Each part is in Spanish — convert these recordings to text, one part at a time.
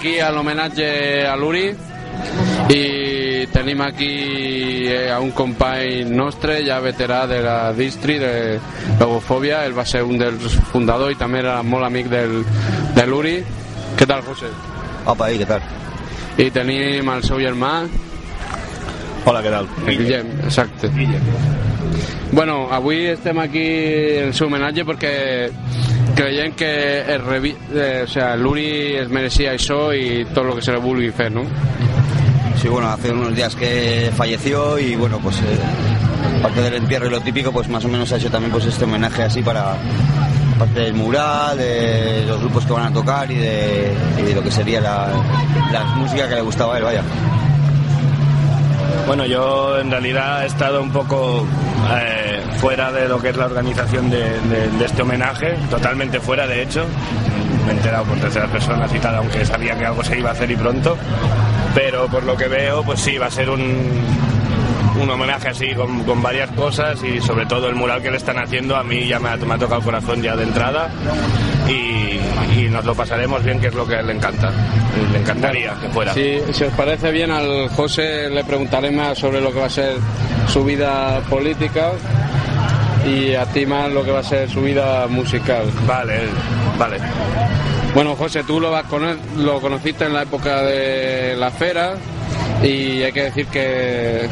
aquí a l'homenatge a l'Uri i tenim aquí eh, a un company nostre, ja veterà de la distri de Logofòbia, ell va ser un dels fundadors i també era molt amic del, de l'Uri. Què tal, José? Opa, i què tal? I tenim el seu germà, Hola, què tal? Guillem, exacte. Guillem. Bueno, avui estem aquí en el seu homenatge perquè creiem que el revi... eh, o sea, l'Uri es mereixia això i tot el que se le vulgui fer, no? Sí, bueno, hace unos días que falleció y bueno, pues eh, aparte del entierro y lo típico, pues más o menos ha hecho también pues este homenaje así para parte del mural, de los grupos que van a tocar y de, y de lo que sería la, la música que le gustaba a él, vaya. Bueno, yo en realidad he estado un poco eh, fuera de lo que es la organización de, este homenaje, totalmente fuera de hecho. Me he enterado por terceras personas y tal, aunque sabía que algo se iba a hacer y pronto. Pero por lo que veo, pues sí, va a ser un, un homenaje así con, varias cosas y sobre todo el mural que le están haciendo a mí ya me ha, me tocado el corazón ya de entrada y, nos lo pasaremos bien, que es lo que le encanta. Le encantaría que fuera. Si os parece bien, al José le preguntaré más sobre lo que va a ser su vida política y a ti más lo que va a ser su vida musical. Vale, vale. Bueno, José, tú lo, vas cono- lo conociste en la época de la fera y hay que decir que...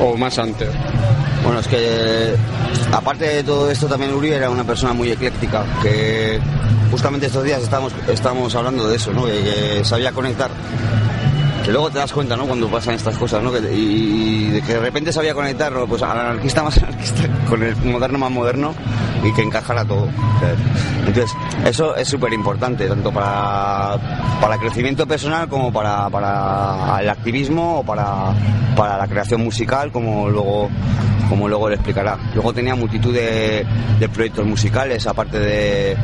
o más antes. Bueno, es que aparte de todo esto también Uri era una persona muy ecléctica, que justamente estos días estamos, estamos hablando de eso, ¿no? Que, que sabía conectar. Que luego te das cuenta, ¿no? Cuando pasan estas cosas, ¿no? Y, de que de repente sabía conectar ¿no? pues, al anarquista más anarquista con el moderno más moderno y que encajara todo. Entonces, eso es súper importante, tanto para, para el crecimiento personal como para, para el activismo o para, para la creación musical, como luego, como luego le explicará. Luego tenía multitud de proyectos musicales, aparte de,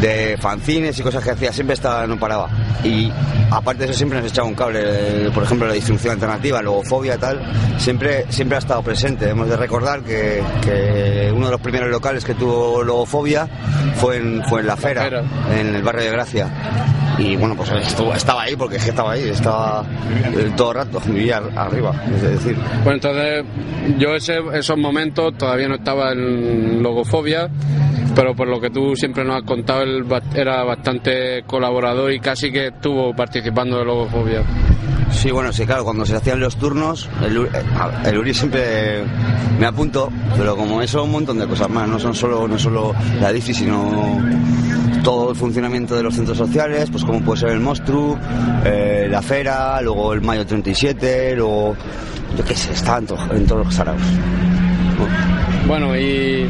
de fanzines y cosas que hacía, siempre estaba, no paraba. Y aparte de eso siempre nos echaba un cable, eh, por ejemplo la distribución alternativa, logofobia tal, siempre, siempre ha estado presente. Hemos de recordar que, que uno de los primeros locales que tuvo logofobia fue en, fue en la fera, Fera. en el barrio de Gracia. Y bueno, pues estuvo, estaba ahí porque es que estaba ahí, estaba eh, todo el rato, vivía ar- arriba, es decir. Bueno, entonces yo ese, esos momentos todavía no estaba en logofobia, pero por lo que tú siempre nos has contado, él era bastante colaborador y casi que estuvo participando de logofobia. Sí, bueno, sí, claro, cuando se hacían los turnos, el, eh, el Uri siempre me apunto, pero como eso, un montón de cosas más, no son solo, no solo la DIFI, sino todo el funcionamiento de los centros sociales, pues como puede ser el Monstru, eh, la Fera, luego el Mayo 37, luego, yo qué sé, está en, to- en todos los saraos. Bueno, y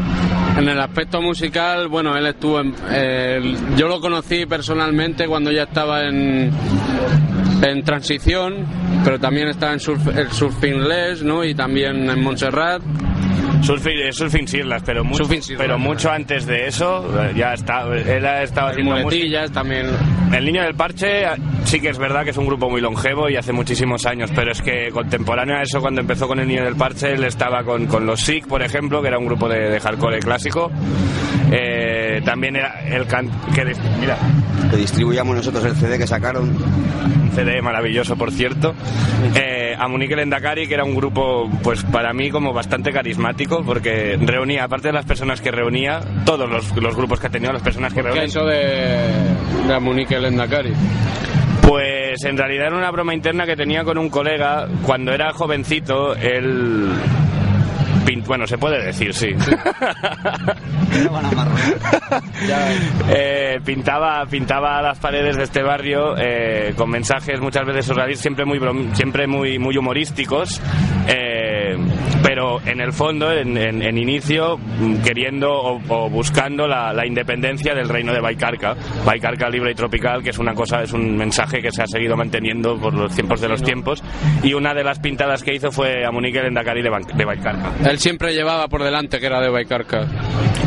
en el aspecto musical, bueno, él estuvo en... yo lo conocí personalmente cuando ya estaba en, en transición, pero también estaba en surf, el Surfing Les, ¿no? Y también en Montserrat. Surfing, eh, surfing Sirlas, pero mucho, Surfing Sirlas, pero mucho antes de eso eh, ya está, él ha estado En haciendo música. muletillas también. El Niño del Parche eh, sí que es verdad que es un grupo muy longevo y hace muchísimos años, pero es que contemporáneo a eso, cuando empezó con El Niño del Parche, él estaba con, con los Sick, por ejemplo, que era un grupo de, de hardcore clásico. Eh, también era el can que mira, Que distribuyamos nosotros el CD que sacaron. un CD maravilloso, por cierto. Eh, a Munique Lendakari, que era un grupo, pues para mí, como bastante carismático, porque reunía, aparte de las personas que reunía, todos los, los grupos que ha tenido, las personas que ¿Qué reunía. eso de, de Monique Lendakari? Pues en realidad era una broma interna que tenía con un colega. Cuando era jovencito, él. Bueno, se puede decir, sí. Eh, pintaba, pintaba las paredes de este barrio eh, con mensajes muchas veces surrealistas, siempre muy, siempre muy, muy humorísticos, eh, pero en el fondo, en, en- en inicio, mm, queriendo o, o buscando la, la independencia del reino de Baicarca, Baicarca libre y tropical, que es una cosa, es un mensaje que se ha seguido manteniendo por los tiempos de los tiempos, y una de las pintadas que hizo fue a Monique Lendakari de, Ban- de Baicarca. Él siempre llevaba por delante que era de Baicarca.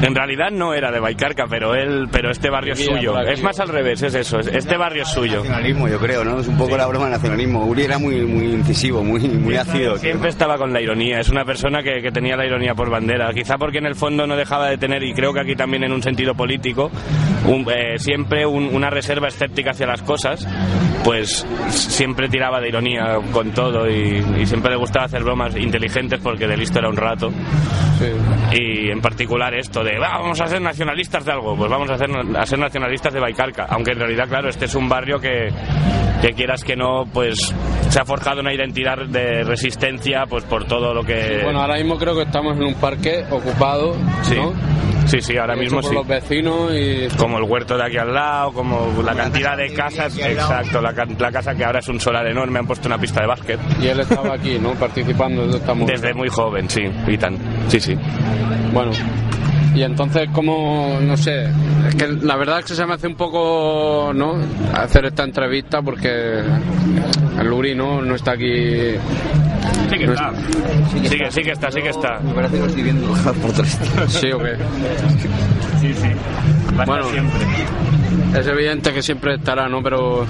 En realidad no era de Baicarca, pero él, pero este barrio es suyo. Es más al revés, es eso. es- Este barrio es suyo. Nacionalismo, yo creo, ¿no? Es un poco la broma del nacionalismo. Uri era muy, muy incisivo, muy, muy ácido. Siempre estaba con la ironía. Es una, una persona que, que tenía la ironía por bandera. Quizá porque en el fondo no dejaba de tener, y creo que aquí también en un sentido político, un- eh, siempre un- una reserva escéptica hacia las cosas, pues siempre tiraba de ironía con todo y, y siempre le gustaba hacer bromas inteligentes porque de listo era un rato. Sí. Y en particular esto de "Va, vamos a ser nacionalistas de algo, pues vamos a, hacer, a ser nacionalistas de Baicarca. Aunque en realidad, claro, este es un barrio que, que quieras que no, pues se ha forjado una identidad de resistencia pues por todo lo que... Bueno, ahora mismo creo que estamos en un parque ocupado, sí. ¿no? sí, sí, ahora mismo por sí. los vecinos y... Como el huerto de aquí al lado, como la Una cantidad casa de casas, exacto, la, la casa que ahora es un solar enorme, han puesto una pista de básquet. Y él estaba aquí, ¿no? Participando de esta movida. Desde muy joven, sí, y tan. Sí, sí. Bueno, y entonces, como, no sé, es que la verdad es que se me hace un poco, ¿no? Hacer esta entrevista porque el Luri, ¿no? No está aquí. Sí que No está. Sí que, sí que está, sí que está. Me parece que lo estoy viendo por tres. Sí o qué. Sí, sí. Va a estar Bueno. siempre. Es evidente que siempre estará, ¿no? Pero.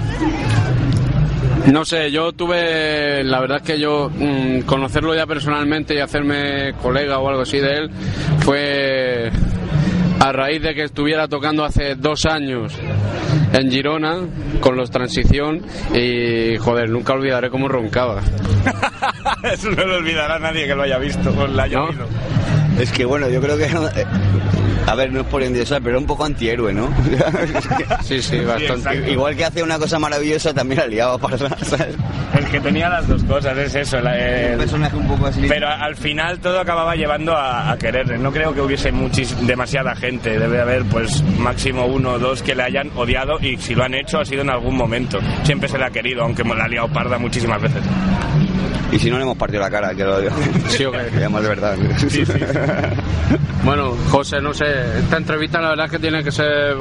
No sé, yo tuve, la verdad es que yo mm, conocerlo ya personalmente y hacerme colega o algo así de él fue a raíz de que estuviera tocando hace dos años en Girona con los Transición y joder, nunca olvidaré cómo roncaba. Eso no lo olvidará nadie que lo haya visto o lo haya ¿No? oído. Es que bueno, yo creo que. eh, A ver, no es por endiosar, pero es un poco antihéroe, ¿no? Sí, sí, bastante. Igual que hace una cosa maravillosa, también la liaba para ¿sabes? El que tenía las dos cosas, es eso. la- el- Un personaje un poco así. Pero al final todo acababa llevando a, a quererle. No creo que hubiese muchis, demasiada gente. Debe haber, pues, máximo uno o dos que le hayan odiado y si lo han hecho ha sido en algún momento. Siempre se le ha querido, aunque me la ha liado parda muchísimas veces. Y si no le hemos partido la cara, que lo digo. Sí, o qué. Que llamas de verdad. Bueno, José, no sé, esta entrevista la verdad es que tiene que ser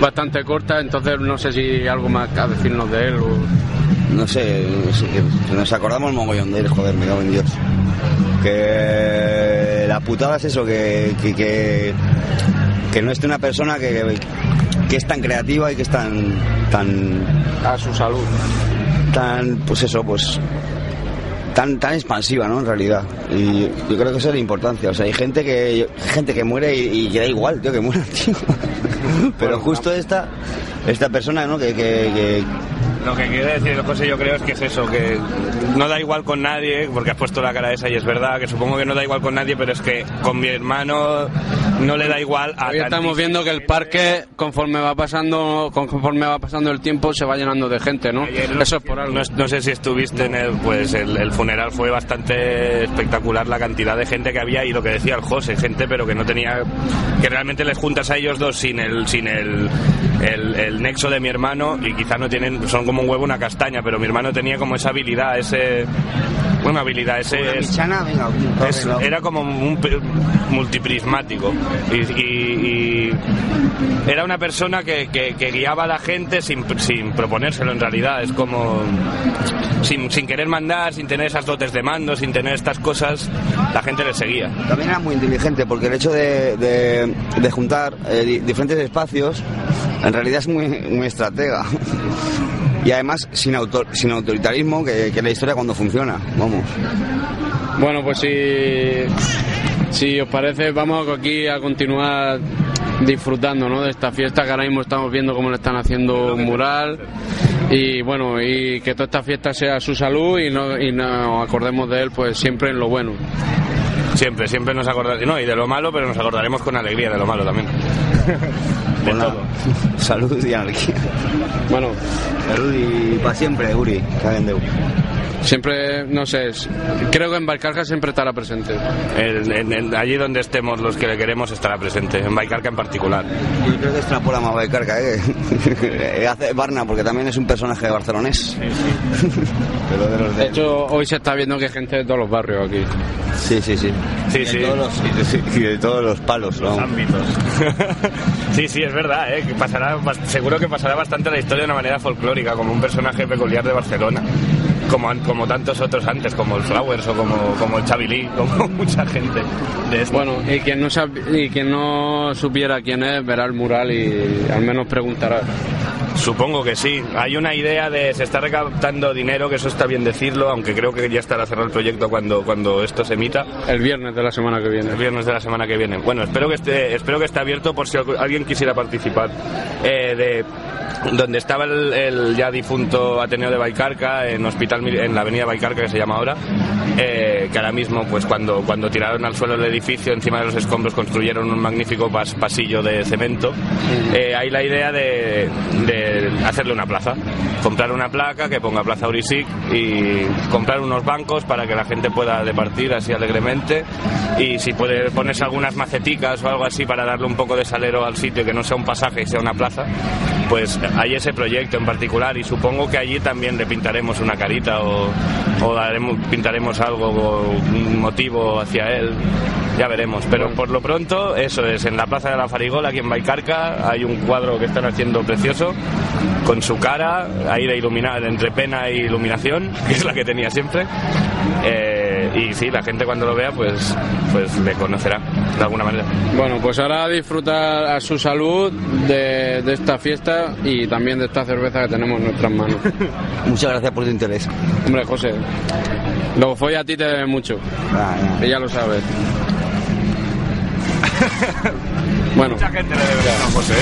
bastante corta, entonces no sé si hay algo más a decirnos de él. o- No sé, que nos acordamos mogollón de él, joder, me cago en Dios. Que la putada es eso, que, que, que, que no esté una persona que, que es tan creativa y que es tan, tan, A su salud. tan, pues eso, pues tan tan expansiva, ¿no? En realidad. Y yo creo que eso es la importancia. O sea, hay gente que gente que muere y, y que da igual, tío, que muera, tío. Pero justo esta esta persona, ¿no? Que, que, que- Lo que quiere decir José yo creo es que es eso, que no da igual con nadie, porque has puesto la cara esa y es verdad, que supongo que no da igual con nadie, pero es que con mi hermano no le da igual a Hoy estamos viendo que el parque, conforme va pasando, conforme va pasando el tiempo, se va llenando de gente, ¿no? Eso es por algo. No, no sé si estuviste en el, pues el, el funeral fue bastante espectacular la cantidad de gente que había y lo que decía el José, gente pero que no tenía, que realmente les juntas a ellos dos sin el, sin el, el, el nexo de mi hermano y quizá no tienen, son como un huevo una castaña, pero mi hermano tenía como esa habilidad, ese, una habilidad, ese, Una michana, venga, es- venga. era como un multiprismático y, y- y era una persona que, que- que guiaba a la gente sin, sin proponérselo en realidad es como sin, sin querer mandar sin tener esas dotes de mando sin tener estas cosas la gente le seguía También era muy inteligente porque el hecho de, de- de juntar eh, di- diferentes espacios en realidad es muy, muy estratega. Y además sin, autor, sin autoritarismo, que, que la historia cuando funciona, vamos. Bueno, pues si, si os parece, vamos aquí a continuar disfrutando ¿no? de esta fiesta que ahora mismo estamos viendo cómo le están haciendo un mural y bueno y que toda esta fiesta sea su salud y no y nos acordemos de él pues siempre en lo bueno siempre siempre nos acordaremos no y de lo malo pero nos acordaremos con alegría de lo malo también de Con la todo Salud y anarquía. bueno Salud y para siempre, Uri. Déu. Siempre no sé es- creo que en Balcarca siempre estará presente El- en- en- allí donde estemos los que le queremos estará presente en Baicarca en particular Yo creo que extrapola más Baicarca, ¿eh? Hace Barna, porque también es un personaje barcelonés. Pero de los de de... hecho hoy se está viendo que hay gente de todos los barrios aquí Sí, sí, sí. Sí, y de sí. Todos los, y, de, y de todos los palos, ¿no? ámbitos. sí, sí, es verdad, ¿eh? que pasará, seguro que pasará bastante la historia de una manera folclórica, como un personaje peculiar de Barcelona, como, como tantos otros antes, como el Flowers o como, como el Lee, como mucha gente de esto. Bueno, y quien, no sab- y quien no supiera quién es, verá el mural y al menos preguntará. Supongo que sí. Hay una idea de se está recaudando dinero, que eso está bien decirlo, aunque creo que ya estará cerrado el proyecto cuando, cuando esto se emita. El viernes de la semana que viene. El viernes de la semana que viene. Bueno, espero que esté, espero que esté abierto por si alguien quisiera participar. Eh, de donde estaba el, ya difunto Ateneo de Baicarca, en hospital en la avenida Baicarca que se llama ahora, eh, que ahora mismo, pues cuando, cuando tiraron al suelo el edificio, encima de los escombros construyeron un magnífico pasillo de cemento. Eh, hay la idea de, hacerle una plaza, comprar una placa que ponga Plaza Urisic y comprar unos bancos para que la gente pueda departir así alegremente y si puede ponerse algunas maceticas o algo así para darle un poco de salero al sitio que no sea un pasaje y sea una plaza, pues hay ese proyecto en particular y supongo que allí también le pintaremos una carita o, pintaremos algo, un motivo hacia él. Ya veremos, pero por lo pronto eso es, en la Plaza de la Farigola, aquí en Baicarca, hay un cuadro que están haciendo precioso, con su cara ahí de iluminar, entre pena e iluminación, que es la que tenía siempre. Eh, y sí, la gente cuando lo vea, pues, pues le conocerá de alguna manera. Bueno, pues ahora disfrutar a su salud de, de esta fiesta y también de esta cerveza que tenemos en nuestras manos. Muchas gracias por tu interés. Hombre, José, lo fue a ti te debe mucho. Ah, ya. ya lo sabes. bueno. Mucha gente le debe a José.